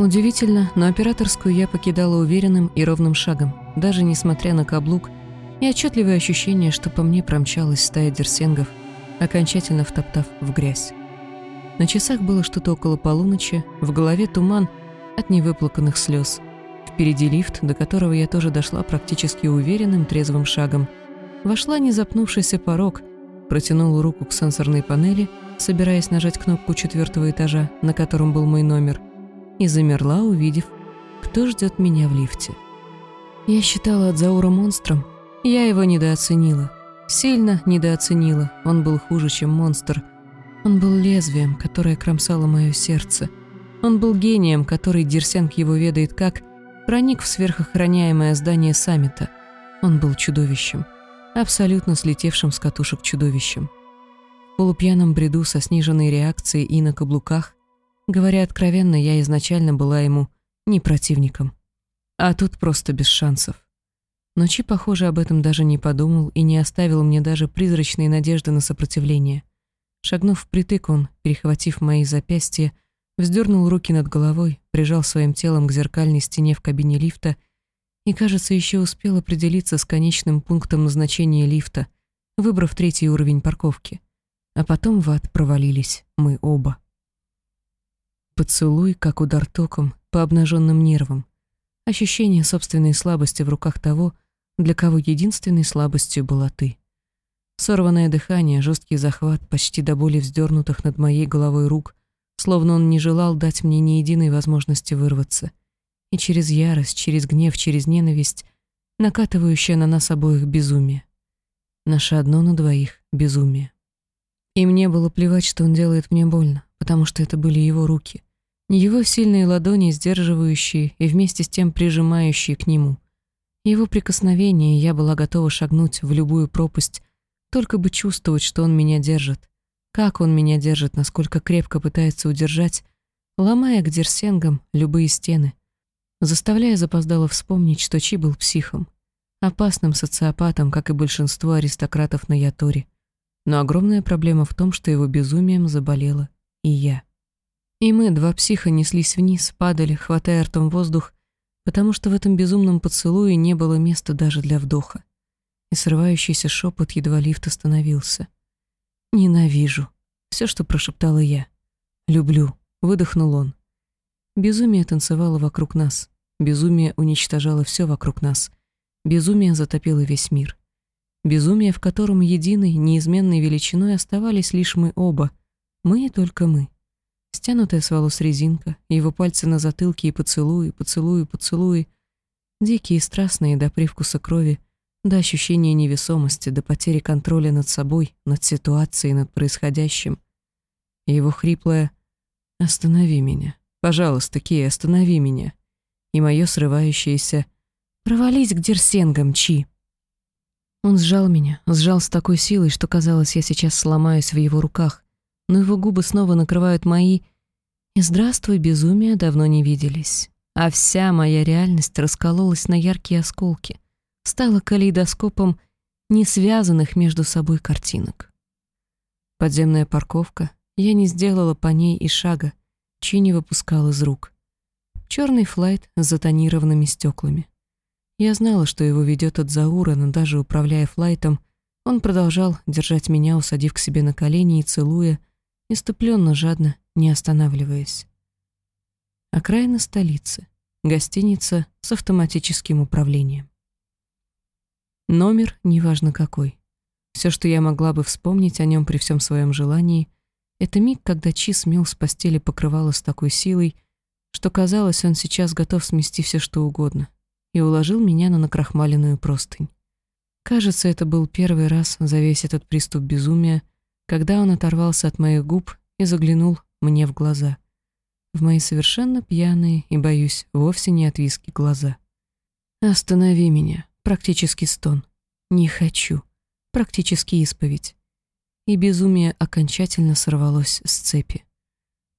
Удивительно, но операторскую я покидала уверенным и ровным шагом, даже несмотря на каблук и отчетливое ощущение, что по мне промчалась стая дерсенгов, окончательно втоптав в грязь. На часах было что-то около полуночи, в голове туман от невыплаканных слез. Впереди лифт, до которого я тоже дошла практически уверенным трезвым шагом. Вошла незапнувшийся порог, протянула руку к сенсорной панели, собираясь нажать кнопку четвертого этажа, на котором был мой номер, и замерла, увидев, кто ждет меня в лифте. Я считала Адзаура монстром, я его недооценила. Сильно недооценила, он был хуже, чем монстр. Он был лезвием, которое кромсало мое сердце. Он был гением, который, Дирсенг его ведает как, проник в сверхохраняемое здание саммита. Он был чудовищем, абсолютно слетевшим с катушек чудовищем. В полупьяном бреду со сниженной реакцией и на каблуках, говоря откровенно, я изначально была ему не противником. А тут просто без шансов. Но Чи, похоже, об этом даже не подумал и не оставил мне даже призрачной надежды на сопротивление. Шагнув впритык, он, перехватив мои запястья, вздернул руки над головой, прижал своим телом к зеркальной стене в кабине лифта и, кажется, еще успел определиться с конечным пунктом назначения лифта, выбрав третий уровень парковки. А потом в ад провалились мы оба. Поцелуй, как удар током, по обнаженным нервам. Ощущение собственной слабости в руках того, для кого единственной слабостью была ты. Сорванное дыхание, жесткий захват, почти до боли вздернутых над моей головой рук, словно он не желал дать мне ни единой возможности вырваться. И через ярость, через гнев, через ненависть, накатывающее на нас обоих безумие. Наше одно на двоих — безумие. И мне было плевать, что он делает мне больно, потому что это были его руки. Его сильные ладони, сдерживающие и вместе с тем прижимающие к нему — его прикосновение, я была готова шагнуть в любую пропасть, только бы чувствовать, что он меня держит. Как он меня держит, насколько крепко пытается удержать, ломая к дерсенгам любые стены. Заставляя запоздало вспомнить, что Чи был психом. Опасным социопатом, как и большинство аристократов на Яторе. Но огромная проблема в том, что его безумием заболела и я. И мы, два психа, неслись вниз, падали, хватая ртом воздух, потому что в этом безумном поцелуе не было места даже для вдоха. И срывающийся шепот едва лифт остановился. «Ненавижу», — все, что прошептала я. «Люблю», — выдохнул он. Безумие танцевало вокруг нас. Безумие уничтожало все вокруг нас. Безумие затопило весь мир. Безумие, в котором единой, неизменной величиной оставались лишь мы оба. Мы и только мы. Стянутая с волос резинка, его пальцы на затылке и поцелуи, поцелуи, поцелуи. Дикие и страстные до привкуса крови, до ощущения невесомости, до потери контроля над собой, над ситуацией, над происходящим. Его хриплое «Останови меня, пожалуйста, Кей, останови меня». И мое срывающееся «Провались к дерсенгам, Чи». Он сжал меня, сжал с такой силой, что казалось, я сейчас сломаюсь в его руках, но его губы снова накрывают мои, и «Здравствуй, безумие» давно не виделись. А вся моя реальность раскололась на яркие осколки, стала калейдоскопом не связанных между собой картинок. Подземная парковка, я не сделала по ней и шага, Чи не выпускал из рук. Черный флайт с затонированными стеклами. Я знала, что его ведет от Заура, но даже управляя флайтом, он продолжал держать меня, усадив к себе на колени и целуя, иступленно, жадно, не останавливаясь. Окраина столицы. Гостиница с автоматическим управлением. Номер, неважно какой. Все, что я могла бы вспомнить о нем при всем своем желании, это миг, когда Чи смел с постели покрывало с такой силой, что казалось, он сейчас готов смести все что угодно, и уложил меня на накрахмаленную простынь. Кажется, это был первый раз за весь этот приступ безумия, когда он оторвался от моих губ и заглянул мне в глаза. В мои совершенно пьяные и, боюсь, вовсе не от виски глаза. «Останови меня», практически стон. «Не хочу», практически исповедь. И безумие окончательно сорвалось с цепи.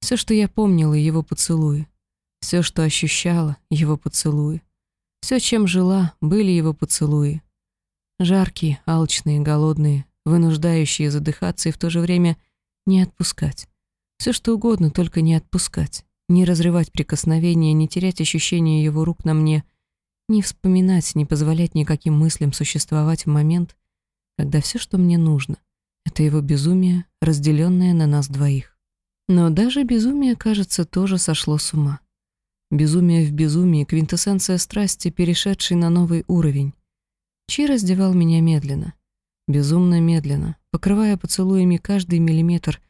Все, что я помнила, его поцелуи. Все, что ощущала, его поцелуи. Все, чем жила, были его поцелуи. Жаркие, алчные, голодные, вынуждающие задыхаться и в то же время не отпускать. Все что угодно, только не отпускать. не разрывать прикосновения, не терять ощущение его рук на мне, не вспоминать, не позволять никаким мыслям существовать в момент, когда все, что мне нужно, это его безумие, разделенное на нас двоих. Но даже безумие, кажется, тоже сошло с ума. Безумие в безумии, квинтэссенция страсти, перешедшей на новый уровень. Чи раздевал меня медленно, безумно медленно, покрывая поцелуями каждый миллиметр,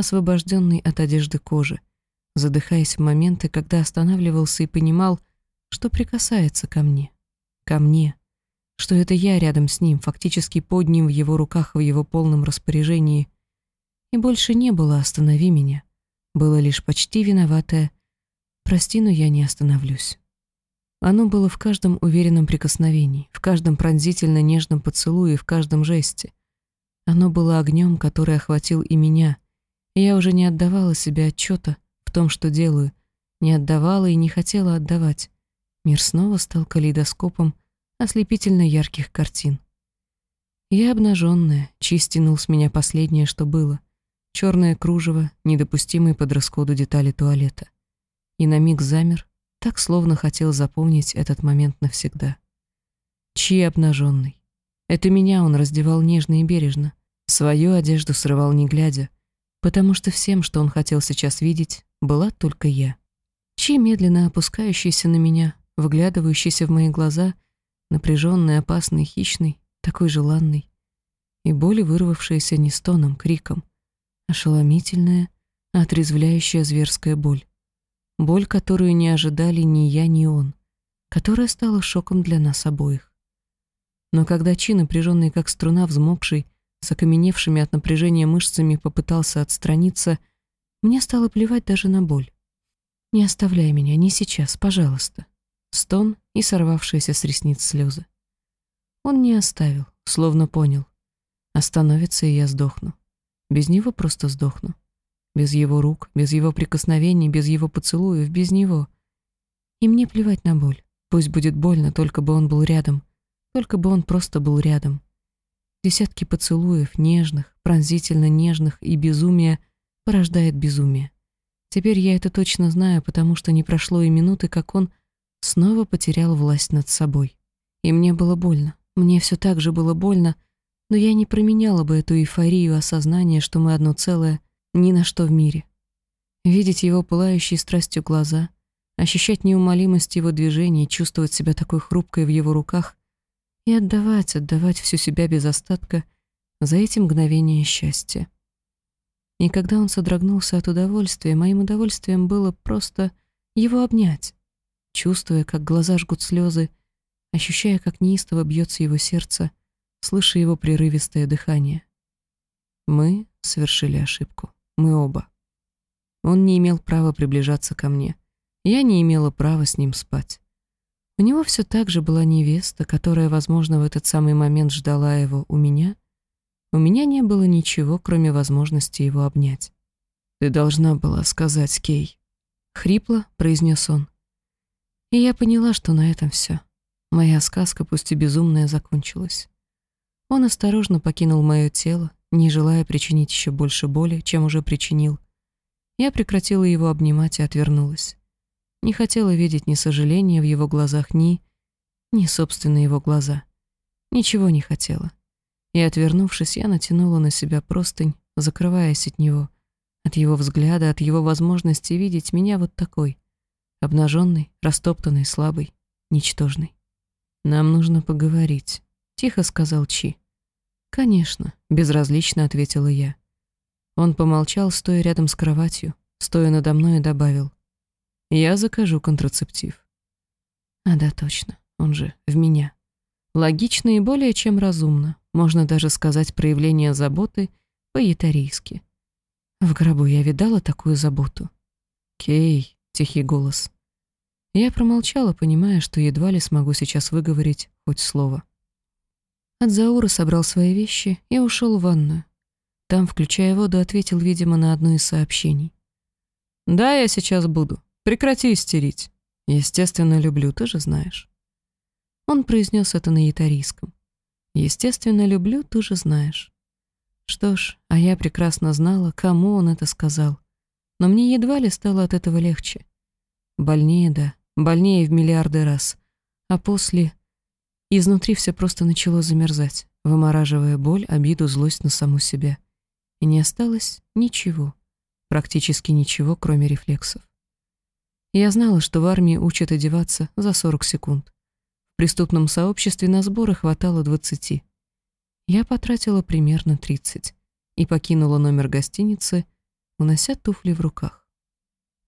освобожденный от одежды кожи, задыхаясь в моменты, когда останавливался и понимал, что прикасается ко мне. Ко мне. Что это я рядом с ним, фактически под ним в его руках, в его полном распоряжении. И больше не было «останови меня». Было лишь почти виноватое «прости, но я не остановлюсь». Оно было в каждом уверенном прикосновении, в каждом пронзительно нежном поцелуе, в каждом жесте. Оно было огнем, который охватил и меня, я уже не отдавала себе отчета в том, что делаю, не отдавала и не хотела отдавать. Мир снова стал калейдоскопом ослепительно ярких картин. Я обнаженная, чистинул с меня последнее, что было. Черное кружево, недопустимые под расходу детали туалета. И на миг замер, так словно хотел запомнить этот момент навсегда. Чьи обнаженный? Это меня он раздевал нежно и бережно. Свою одежду срывал не глядя, потому что всем, что он хотел сейчас видеть, была только я. Чи, медленно опускающийся на меня, выглядывающийся в мои глаза, напряженный, опасный, хищный, такой желанный. И боли, вырвавшиеся не стоном, криком. Ошеломительная, отрезвляющая зверская боль. Боль, которую не ожидали ни я, ни он, которая стала шоком для нас обоих. Но когда Чи, напряженный как струна, взмокший, с окаменевшими от напряжения мышцами, попытался отстраниться, мне стало плевать даже на боль. «Не оставляй меня, не сейчас, пожалуйста». Стон и сорвавшиеся с ресниц слезы. Он не оставил, словно понял. Остановится, и я сдохну. Без него просто сдохну. Без его рук, без его прикосновений, без его поцелуев, без него. И мне плевать на боль. Пусть будет больно, только бы он был рядом. Только бы он просто был рядом. Десятки поцелуев, нежных, пронзительно нежных, и безумие порождает безумие. Теперь я это точно знаю, потому что не прошло и минуты, как он снова потерял власть над собой. И мне было больно. Мне все так же было больно, но я не променяла бы эту эйфорию осознания, что мы одно целое, ни на что в мире. Видеть его пылающие страстью глаза, ощущать неумолимость его движений, чувствовать себя такой хрупкой в его руках и отдавать, отдавать всю себя без остатка за эти мгновения счастья. И когда он содрогнулся от удовольствия, моим удовольствием было просто его обнять, чувствуя, как глаза жгут слезы, ощущая, как неистово бьется его сердце, слыша его прерывистое дыхание. Мы совершили ошибку. Мы оба. Он не имел права приближаться ко мне. Я не имела права с ним спать. У него все так же была невеста, которая, возможно, в этот самый момент ждала его у меня. У меня не было ничего, кроме возможности его обнять. «Ты должна была сказать, Кей», — хрипло произнес он. И я поняла, что на этом все. Моя сказка, пусть и безумная, закончилась. Он осторожно покинул мое тело, не желая причинить еще больше боли, чем уже причинил. Я прекратила его обнимать и отвернулась. Не хотела видеть ни сожаления в его глазах, ни... ни собственно его глаза. Ничего не хотела. И, отвернувшись, я натянула на себя простынь, закрываясь от него, от его взгляда, от его возможности видеть меня вот такой, обнаженный, растоптанный, слабый, ничтожный. «Нам нужно поговорить», — тихо сказал Чи. «Конечно», — безразлично ответила я. Он помолчал, стоя рядом с кроватью, стоя надо мной и добавил. «Я закажу контрацептив». А да, точно, он же в меня. Логично и более чем разумно, можно даже сказать проявление заботы по-ятарийски. В гробу я видала такую заботу. «Кей», — тихий голос. Я промолчала, понимая, что едва ли смогу сейчас выговорить хоть слово. Адзаура собрал свои вещи и ушел в ванную. Там, включая воду, ответил, видимо, на одно из сообщений. «Да, я сейчас буду. Прекрати истерить. Естественно, люблю, ты же знаешь». Он произнес это на ятарийском. «Естественно, люблю, ты же знаешь». Что ж, а я прекрасно знала, кому он это сказал. Но мне едва ли стало от этого легче. Больнее, да, больнее в миллиарды раз. А после... Изнутри все просто начало замерзать, вымораживая боль, обиду, злость на саму себя. И не осталось ничего, практически ничего, кроме рефлексов. Я знала, что в армии учат одеваться за 40 секунд. В преступном сообществе на сборы хватало 20. Я потратила примерно 30 и покинула номер гостиницы, унося туфли в руках.